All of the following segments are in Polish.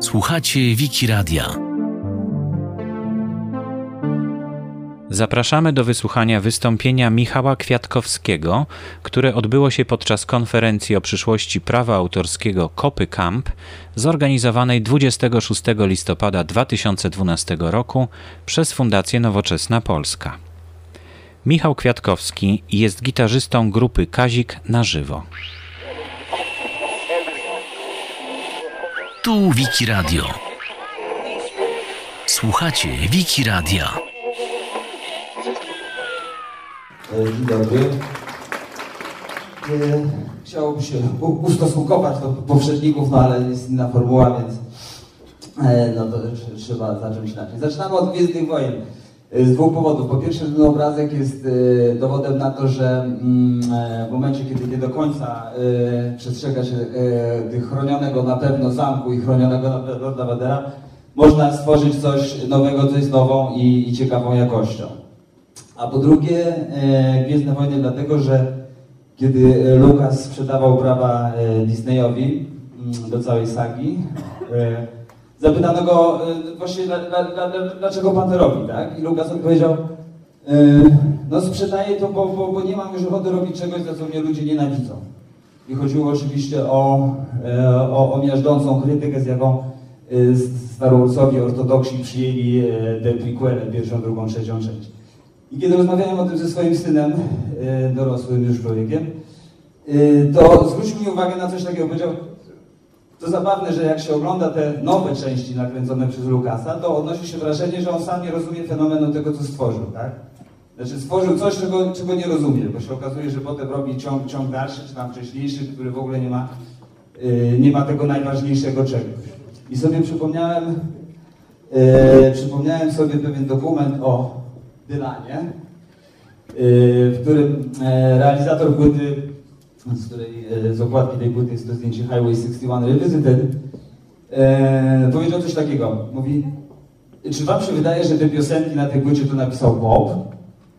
Słuchacie Wiki Radia. Zapraszamy do wysłuchania wystąpienia Michała Kwiatkowskiego, które odbyło się podczas konferencji o przyszłości prawa autorskiego Kopy Camp, zorganizowanej 26 listopada 2012 roku przez Fundację Nowoczesna Polska. Michał Kwiatkowski jest gitarzystą grupy Kazik na żywo. Tu Wiki Radio. Słuchacie Wiki Radia. Dzień dobry. Chciałoby się ustosunkować do poprzedników, no ale jest inna formuła, więc e, no to tr- trzeba zacząć inaczej. Zaczynamy od Gwiezdnych Wojen. E, Z dwóch powodów. Po pierwsze, ten obrazek jest e, dowodem na to, że mm, e, w momencie, kiedy nie do końca e, przestrzega się e, chronionego na pewno zamku i chronionego na pewno dla Vadera, można stworzyć coś nowego, coś z nową i, i ciekawą jakością. A po drugie, e, Gwiezdne Wojny dlatego, że kiedy Lucas sprzedawał prawa Disneyowi mm, do całej sagi, zapytano go e, właśnie dla, dla, dla, dla- dlaczego pan to robi, tak? I Lucas odpowiedział, e, no sprzedaję to, bo, bo, bo nie mam już ochoty robić czegoś, za co mnie ludzie nienawidzą. I chodziło oczywiście o, e, o, o miażdżącą krytykę, z jaką e, Star Warsowi ortodoksi przyjęli te prequele, pierwszą, drugą, trzecią część. I kiedy rozmawiałem o tym ze swoim synem, dorosłym już człowiekiem, to zwrócił mi uwagę na coś takiego. Powiedział, to zabawne, że jak się ogląda te nowe części nakręcone przez Lukasa, to odnosi się wrażenie, że on sam nie rozumie fenomenu tego, co stworzył, tak? Znaczy stworzył coś, czego, czego nie rozumie, bo się okazuje, że potem robi ciąg, ciąg dalszy, czy tam wcześniejszy, który w ogóle nie ma, e, nie ma tego najważniejszego czegoś. I sobie przypomniałem, e, przypomniałem sobie pewien dokument o Dylanie, e, w którym e, realizator płyty, z której e, z okładki tej płyty jest to zdjęcie Highway 61 Revisited, e, powiedział coś takiego. Mówi, czy wam się wydaje, że te piosenki na tej płycie to napisał Bob?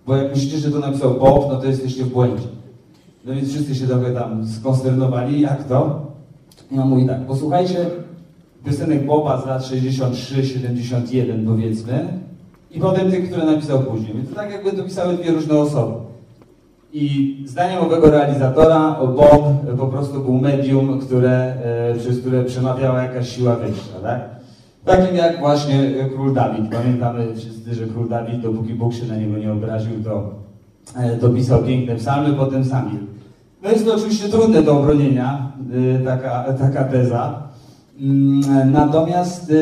Bo jak myślicie, że to napisał Bob, no to jesteście w błędzie. No więc wszyscy się trochę tam skonsternowali. Jak to? I on mówi tak, posłuchajcie piosenek Boba z lat 63-71 powiedzmy i potem tych, które napisał później. Więc to tak jakby to pisały dwie różne osoby. I zdaniem owego realizatora Bob po prostu był medium, które, e, przez które przemawiała jakaś siła wyższa, tak? Takim jak właśnie e, król Dawid. Pamiętamy wszyscy, że król Dawid, dopóki Bóg się na niego nie obraził, to, e, to pisał piękne psalmy, potem Samir. No jest to oczywiście trudne do obronienia, taka, taka teza. Mm, Natomiast,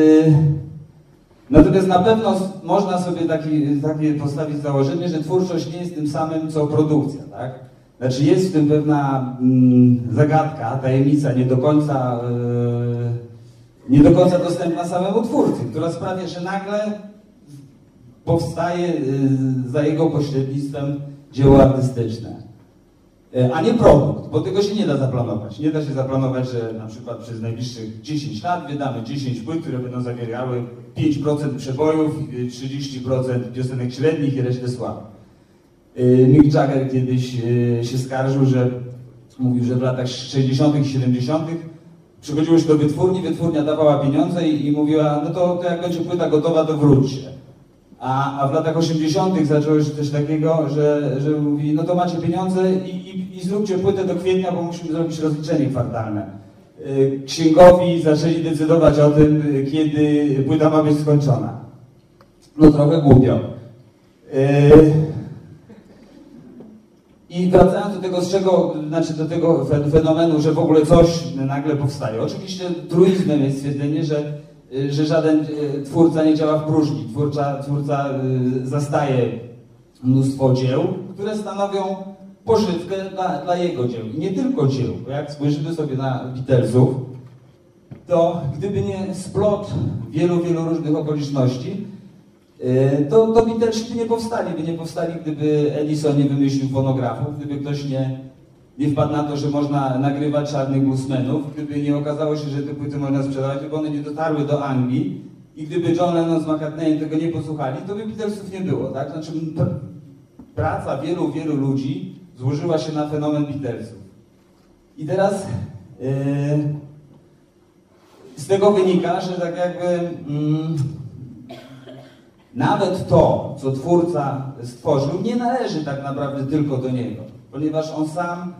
natomiast na pewno można sobie taki, takie postawić założenie, że twórczość nie jest tym samym, co produkcja, tak? Znaczy jest w tym pewna mm, zagadka, tajemnica nie do końca, e, nie do końca dostępna samemu twórcy, która sprawia, że nagle powstaje y, za jego pośrednictwem dzieło artystyczne. E, A nie produkt, bo tego się nie da zaplanować. Nie da się zaplanować, że na przykład przez najbliższych 10 lat wydamy 10 płyt, które będą zawierały 5% przebojów, y, 30% piosenek średnich i resztę słabych. Y, Mick Jagger kiedyś się skarżył, że mówił, że w latach 60. i 70. przychodziło się do wytwórni, wytwórnia dawała pieniądze i, i mówiła, no to, to jak będzie płyta gotowa, to wróćcie. A, a w latach 80. zaczęło się coś takiego, że, że mówi, no to macie pieniądze i, i, i zróbcie płytę do kwietnia, bo musimy zrobić rozliczenie kwartalne. Y, Księgowi zaczęli decydować o tym, kiedy płyta ma być skończona. No trochę głupio. Y, I wracając do tego, z czego, znaczy do tego fe- fenomenu, że w ogóle coś nagle powstaje. Oczywiście truizmem jest stwierdzenie, że, że żaden y, twórca nie działa w próżni. Twórca, twórca y, zastaje mnóstwo dzieł, które stanowią pożywkę dla, dla jego dzieł. I nie tylko dzieł, bo jak spojrzymy sobie na Beatlesów, to gdyby nie splot wielu, wielu różnych okoliczności, y, to, to Beatlesi by nie powstali, by nie powstali, gdyby Edison nie wymyślił fonografów, gdyby ktoś nie, nie wpadł na to, że można nagrywać czarnych bluesmenów, gdyby nie okazało się, że te płyty można sprzedawać, gdyby one nie dotarły do Anglii i gdyby John Lennon z McCartneyem tego nie posłuchali, to by Beatlesów nie było, tak? Znaczy praca wielu, wielu ludzi złożyła się na fenomen Beatlesów. I teraz yy, z tego wynika, że tak jakby mm, nawet to, co twórca stworzył, nie należy tak naprawdę tylko do niego, ponieważ on sam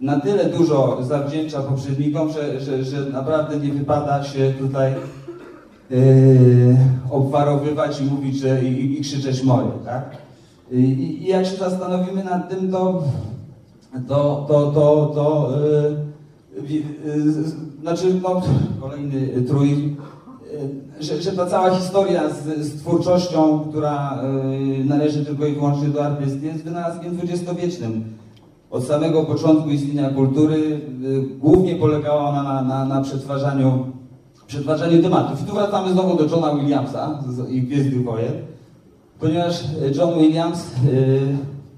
na tyle dużo zawdzięcza poprzednikom, że, że, że naprawdę nie wypada się tutaj yy, obwarowywać i mówić, że i, i krzyczeć moje, tak? I, I jak się zastanowimy nad tym, to to, to, to, to yy, yy, znaczy, no, kolejny trój, yy, że, że ta cała historia z, z twórczością, która yy, należy tylko i wyłącznie do artysty, jest wynalazkiem dwudziestowiecznym. Od samego początku istnienia kultury yy, głównie polegała ona na, na, na przetwarzaniu, przetwarzaniu tematów. I tu wracamy znowu do Johna Williamsa i Gwiezdnych Wojen, ponieważ John Williams yy,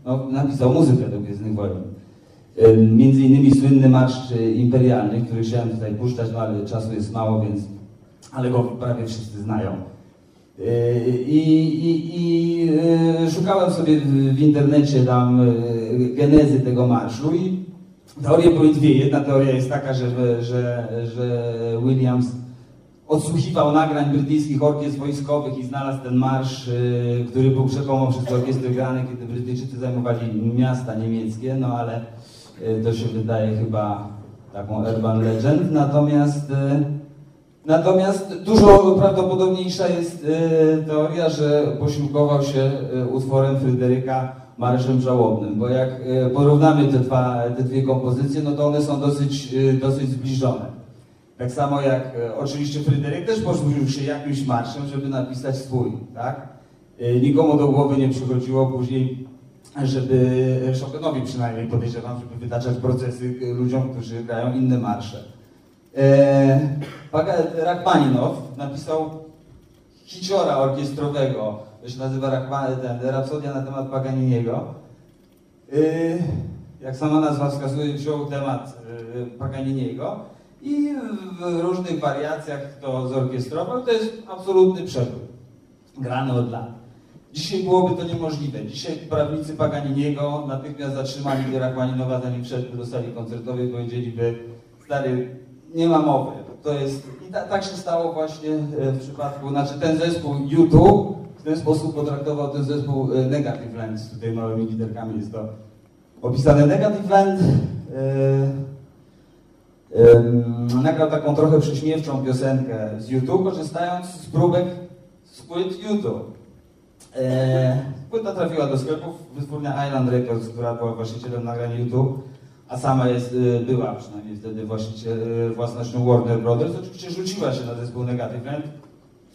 no, napisał muzykę do Gwiezdnych Wojen. Między innymi słynny marsz imperialny, który chciałem tutaj puszczać, no ale czasu jest mało, więc ale go prawie wszyscy znają. I, i, i szukałem sobie w internecie tam genezy tego marszu i teorie były dwie. Jedna teoria jest taka, że, że, że Williams odsłuchiwał nagrań brytyjskich orkiestr wojskowych i znalazł ten marsz, który był rzekomo przez orkiestry grany, kiedy Brytyjczycy zajmowali miasta niemieckie, no ale to się wydaje chyba taką urban legend, natomiast, natomiast dużo prawdopodobniejsza jest teoria, że posiłkował się utworem Fryderyka Marszem Żałobnym, bo jak porównamy te, dwa, te dwie kompozycje, no to one są dosyć, dosyć zbliżone. Tak samo jak oczywiście Fryderyk też posłużył się jakimś marszem, żeby napisać swój, tak? Nikomu do głowy nie przychodziło później żeby Chopinowi przynajmniej podejrzewam, żeby wytaczać procesy ludziom, którzy grają inne marsze. E, Rachmaninow napisał hiciora orkiestrowego, to się nazywa Rachman, ten, Rapsodia na temat Paganiniego. E, jak sama nazwa wskazuje, wziął temat e, Paganiniego i w różnych wariacjach to zorkiestrował. To jest absolutny przebój, grany od lat. Dzisiaj byłoby to niemożliwe. Dzisiaj prawnicy Paganiniego natychmiast zatrzymali Rachmaninowa, zanim wszedł do sali koncertowej, powiedzieliby, stary, nie ma mowy. To jest... I ta, tak się stało właśnie w przypadku, znaczy ten zespół YouTube w ten sposób potraktował ten zespół Negative Land, tutaj małymi literkami jest to opisane. Negative Land yy, yy, nagrał taką trochę prześmiewczą piosenkę z YouTube, korzystając z próbek z płyt YouTube. E, płyta trafiła do sklepów, wytwórnia Island Records, która była właścicielem nagrań YouTube, a sama jest, była przynajmniej wtedy właściciel, własnością Warner Brothers, oczywiście rzuciła się na zespół Negative Land.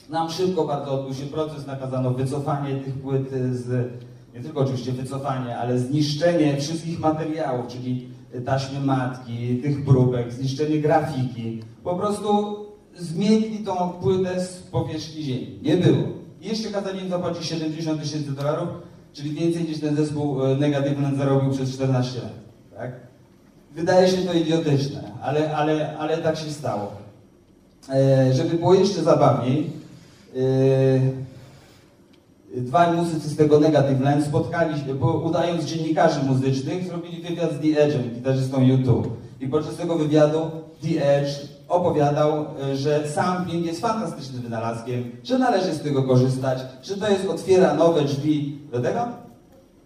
Nam szybko bardzo odbył się proces, nakazano wycofanie tych płyt z, nie tylko oczywiście wycofanie, ale zniszczenie wszystkich materiałów, czyli taśmy matki, tych próbek, zniszczenie grafiki. Po prostu zmienili tą płytę z powierzchni ziemi. Nie było. I jeszcze kazali im zapłacić 70 tysięcy dolarów, czyli więcej niż ten zespół negatywny zarobił przez 14 lat. Tak? Wydaje się to idiotyczne, ale, ale, ale tak się stało. E, żeby było jeszcze zabawniej, e, dwaj muzycy z tego Negative Land spotkali się, bo udając dziennikarzy muzycznych, zrobili wywiad z The Edge'em, gitarzystą YouTube. I podczas tego wywiadu The Edge opowiadał, że sampling jest fantastycznym wynalazkiem, że należy z tego korzystać, że to jest otwiera nowe drzwi do tego.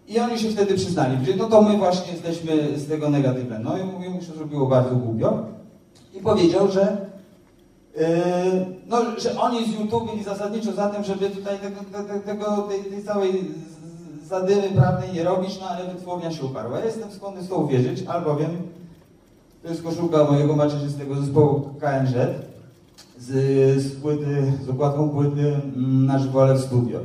I oni się wtedy przyznali, że no to my właśnie jesteśmy z tego negatywne. No i mu się zrobiło bardzo głupio. I powiedział, że yy, no, że oni z YouTube byli zasadniczo za tym, żeby tutaj tego, tego, tej, tej całej zadymy prawnej nie robić, no ale wytwórnia się uparła. Ja jestem skłonny z to uwierzyć, albowiem to jest koszulka mojego macierzystego zespołu KNZ z, z, płyty, z okładką płyty na żywo, ale w studio.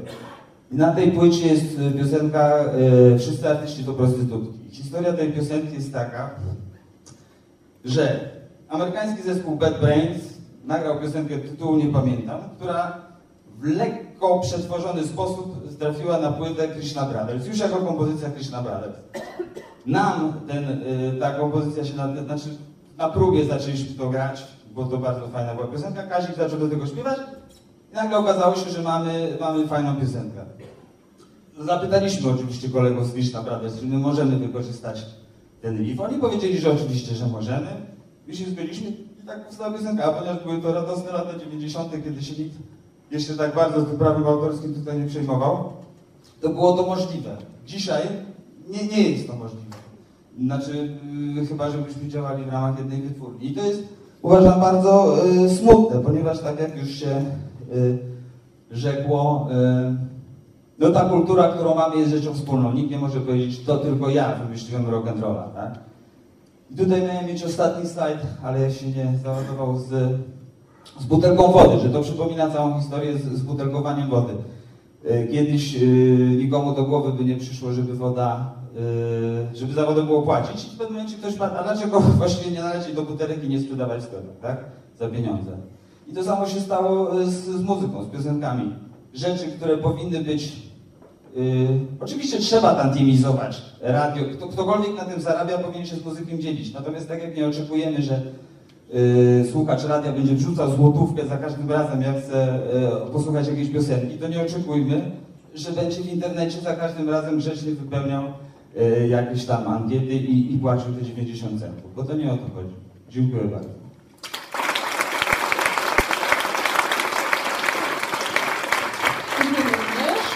I na tej płycie jest piosenka e, Wszyscy artyści to prostytutki. Historia tej piosenki jest taka, że amerykański zespół Bad Brains nagrał piosenkę tytułu Nie Pamiętam, która w lekko przetworzony sposób trafiła na płytę Krishna Brothers, już jako kompozycja Krishna Brothers. Nam ten, y, ta kompozycja się, na, znaczy na próbie zaczęliśmy to grać, bo to bardzo fajna była piosenka, Kazik zaczął do tego śpiewać i nagle okazało się, że mamy, mamy fajną piosenkę. Zapytaliśmy oczywiście kolegów z Krishna Brothers, czy my możemy wykorzystać ten riff. Oni powiedzieli, że oczywiście, że możemy. My się zgodziliśmy, tak powstała piosenka, ponieważ były to radosne lata 90., kiedy się nikt jeszcze tak bardzo tym prawem autorskim tutaj nie przejmował, to było to możliwe. Dzisiaj nie, nie jest to możliwe. Znaczy, yy, chyba żebyśmy działali w ramach jednej wytwórni. I to jest, uważam, bardzo yy, smutne, ponieważ tak jak już się yy, rzekło, yy, no ta kultura, którą mamy jest rzeczą wspólną. Nikt nie może powiedzieć, to tylko ja wymyśliłem rock and rolla, tak? I tutaj miałem mieć ostatni slajd, ale ja się nie załadował z, z butelką wody, że to przypomina całą historię z, z butelkowaniem wody. Yy, Kiedyś yy, nikomu do głowy by nie przyszło, żeby woda, yy, żeby za wodę było płacić. I w pewnym momencie ktoś padł, a dlaczego właściwie nie nalecieć do butelek i nie sprzedawać sklepach, tak? Za pieniądze. I to samo się stało z, z muzyką, z piosenkami. Rzeczy, które powinny być oczywiście trzeba tantimizować radio. Kto, ktokolwiek na tym zarabia, powinien się z muzykiem dzielić. Natomiast tak jak nie oczekujemy, że yy, słuchacz radia będzie wrzucał złotówkę za każdym razem, jak chce yy, posłuchać jakiejś piosenki, to nie oczekujmy, że będzie w internecie za każdym razem grzecznie wypełniał yy, jakieś tam ankiety i, i płacił te 90 centów. Bo to nie o to chodzi. Dziękuję bardzo. Dziękuję również.